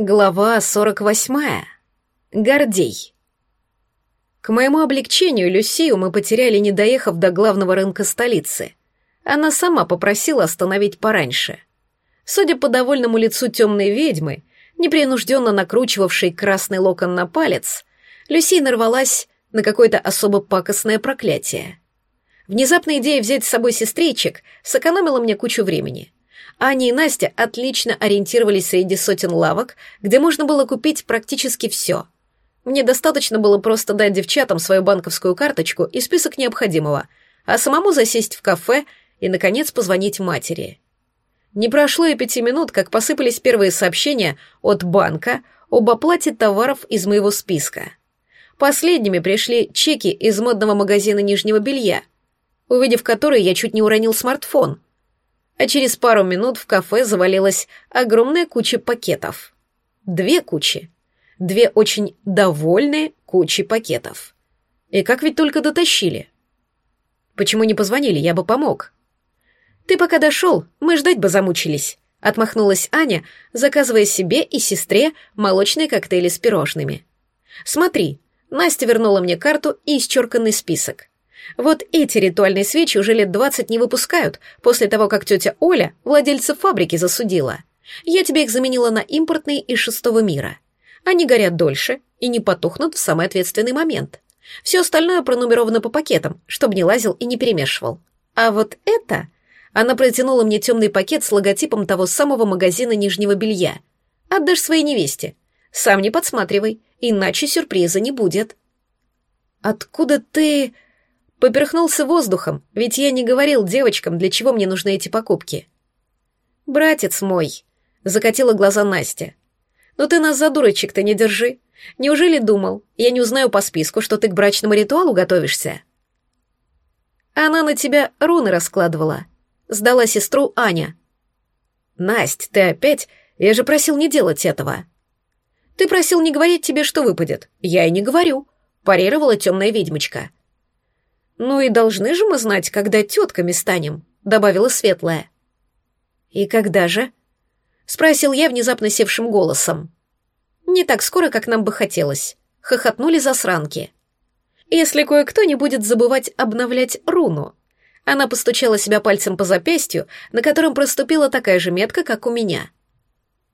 Глава 48. Гордей. К моему облегчению Люсию мы потеряли, не доехав до главного рынка столицы. Она сама попросила остановить пораньше. Судя по довольному лицу темной ведьмы, непринужденно накручивавшей красный локон на палец, Люсия нарвалась на какое-то особо пакостное проклятие. Внезапная идея взять с собой сестричек сэкономила мне кучу времени — Аня и Настя отлично ориентировались среди сотен лавок, где можно было купить практически все. Мне достаточно было просто дать девчатам свою банковскую карточку и список необходимого, а самому засесть в кафе и, наконец, позвонить матери. Не прошло и пяти минут, как посыпались первые сообщения от банка об оплате товаров из моего списка. Последними пришли чеки из модного магазина нижнего белья, увидев которые я чуть не уронил смартфон — а через пару минут в кафе завалилась огромная куча пакетов. Две кучи. Две очень довольные кучи пакетов. И как ведь только дотащили. Почему не позвонили, я бы помог. Ты пока дошел, мы ждать бы замучились. Отмахнулась Аня, заказывая себе и сестре молочные коктейли с пирожными. Смотри, Настя вернула мне карту и исчерканный список. Вот эти ритуальные свечи уже лет двадцать не выпускают, после того, как тетя Оля владельца фабрики засудила. Я тебе их заменила на импортные из шестого мира. Они горят дольше и не потухнут в самый ответственный момент. Все остальное пронумеровано по пакетам, чтобы не лазил и не перемешивал. А вот это... Она протянула мне темный пакет с логотипом того самого магазина нижнего белья. Отдашь своей невесте. Сам не подсматривай, иначе сюрприза не будет. «Откуда ты...» Поперхнулся воздухом, ведь я не говорил девочкам, для чего мне нужны эти покупки. «Братец мой», — закатила глаза Настя. «Ну ты нас за дурочек-то не держи. Неужели думал, я не узнаю по списку, что ты к брачному ритуалу готовишься?» Она на тебя руны раскладывала. Сдала сестру Аня. «Насть, ты опять? Я же просил не делать этого». «Ты просил не говорить тебе, что выпадет. Я и не говорю», — парировала темная ведьмочка. «Ну и должны же мы знать, когда тетками станем», — добавила Светлая. «И когда же?» — спросил я внезапно севшим голосом. «Не так скоро, как нам бы хотелось», — хохотнули засранки. «Если кое-кто не будет забывать обновлять руну». Она постучала себя пальцем по запястью, на котором проступила такая же метка, как у меня.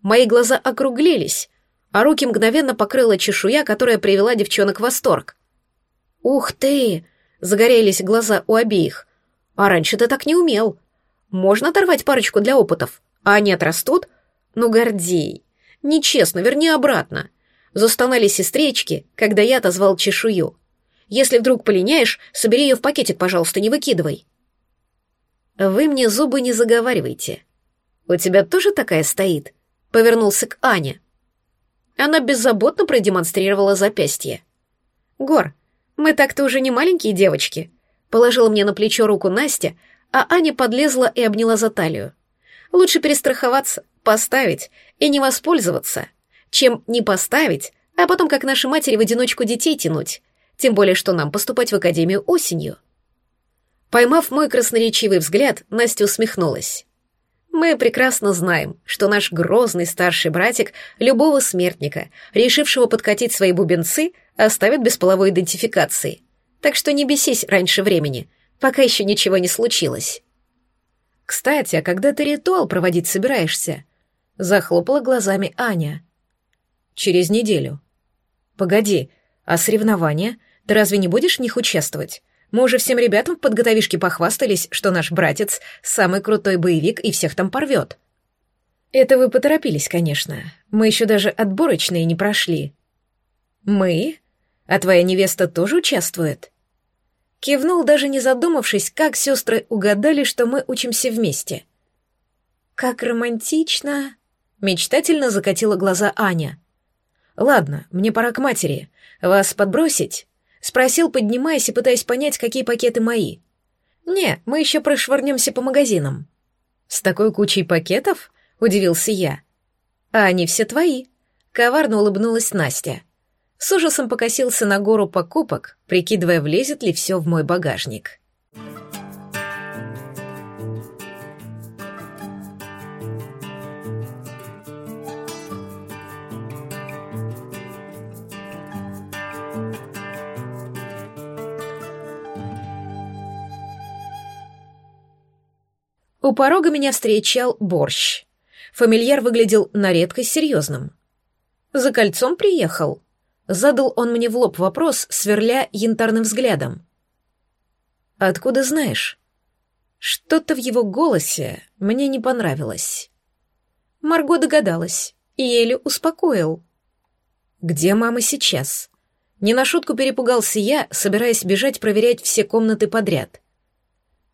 Мои глаза округлились, а руки мгновенно покрыла чешуя, которая привела девчонок в восторг. «Ух ты!» Загорелись глаза у обеих. А раньше ты так не умел. Можно оторвать парочку для опытов, а они отрастут? Ну, Гордей. Нечестно, верни обратно. Застонали сестрички, когда я отозвал чешую. Если вдруг полиняешь, собери ее в пакетик, пожалуйста, не выкидывай. Вы мне зубы не заговаривайте. У тебя тоже такая стоит? Повернулся к Ане. Она беззаботно продемонстрировала запястье. Гор, мы так-то уже не маленькие девочки. Положила мне на плечо руку Настя, а Аня подлезла и обняла за талию. Лучше перестраховаться, поставить и не воспользоваться, чем не поставить, а потом, как наши матери, в одиночку детей тянуть. Тем более, что нам поступать в академию осенью. Поймав мой красноречивый взгляд, Настя усмехнулась. Мы прекрасно знаем, что наш грозный старший братик любого смертника, решившего подкатить свои бубенцы, оставит без половой идентификации. Так что не бесись раньше времени, пока еще ничего не случилось. Кстати, а когда ты ритуал проводить собираешься? Захлопала глазами Аня. Через неделю. Погоди, а соревнования? Ты разве не будешь в них участвовать? Мы уже всем ребятам в подготовишке похвастались, что наш братец — самый крутой боевик и всех там порвет. Это вы поторопились, конечно. Мы еще даже отборочные не прошли. Мы? А твоя невеста тоже участвует? Кивнул, даже не задумавшись, как сестры угадали, что мы учимся вместе. Как романтично! Мечтательно закатила глаза Аня. Ладно, мне пора к матери. Вас подбросить? Спросил, поднимаясь и пытаясь понять, какие пакеты мои. «Не, мы еще прошвырнемся по магазинам». «С такой кучей пакетов?» — удивился я. «А они все твои», — коварно улыбнулась Настя. С ужасом покосился на гору покупок, прикидывая, влезет ли все в мой багажник. У порога меня встречал борщ. Фамильяр выглядел на редкость серьезным. «За кольцом приехал?» Задал он мне в лоб вопрос, сверля янтарным взглядом. «Откуда знаешь?» Что-то в его голосе мне не понравилось. Марго догадалась и еле успокоил. «Где мама сейчас?» Не на шутку перепугался я, собираясь бежать проверять все комнаты подряд.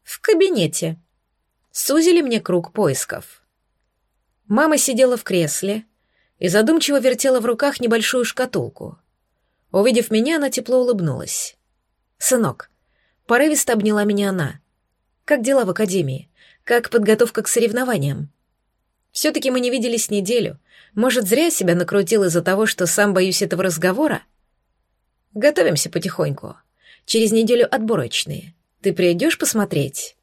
«В кабинете». Сузили мне круг поисков. Мама сидела в кресле и задумчиво вертела в руках небольшую шкатулку. Увидев меня, она тепло улыбнулась. «Сынок», порывисто обняла меня она. «Как дела в академии? Как подготовка к соревнованиям?» «Все-таки мы не виделись неделю. Может, зря себя накрутил из-за того, что сам боюсь этого разговора?» «Готовимся потихоньку. Через неделю отборочные. Ты придешь посмотреть?»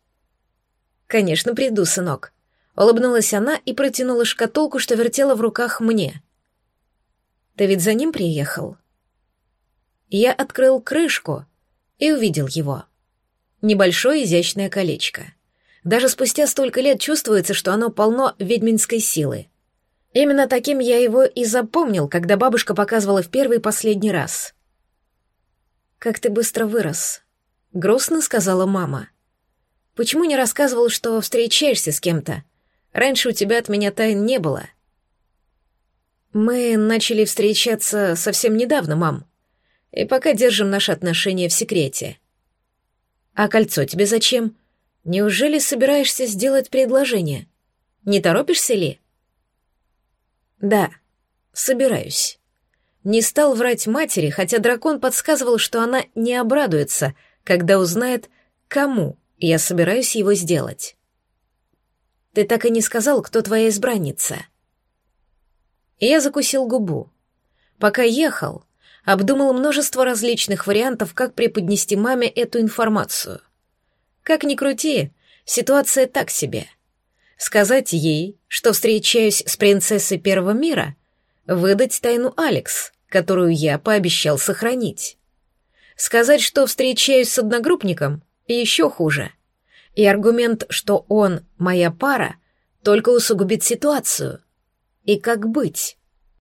«Конечно, приду, сынок», Улыбнулась она и протянула шкатулку, что вертела в руках мне. «Ты ведь за ним приехал?» Я открыл крышку и увидел его. Небольшое изящное колечко. Даже спустя столько лет чувствуется, что оно полно ведьминской силы. Именно таким я его и запомнил, когда бабушка показывала в первый и последний раз. «Как ты быстро вырос», — грустно сказала мама. «Почему не рассказывал, что встречаешься с кем-то? Раньше у тебя от меня тайн не было. Мы начали встречаться совсем недавно, мам. И пока держим наши отношения в секрете. А кольцо тебе зачем? Неужели собираешься сделать предложение? Не торопишься ли? Да, собираюсь. Не стал врать матери, хотя дракон подсказывал, что она не обрадуется, когда узнает, кому я собираюсь его сделать. Ты так и не сказал, кто твоя избранница. Я закусил губу. Пока ехал, обдумал множество различных вариантов, как преподнести маме эту информацию. Как ни крути, ситуация так себе. Сказать ей, что встречаюсь с принцессой Первого мира, выдать тайну Алекс, которую я пообещал сохранить. Сказать, что встречаюсь с одногруппником, еще хуже. И аргумент, что он моя пара, только усугубит ситуацию. И как быть?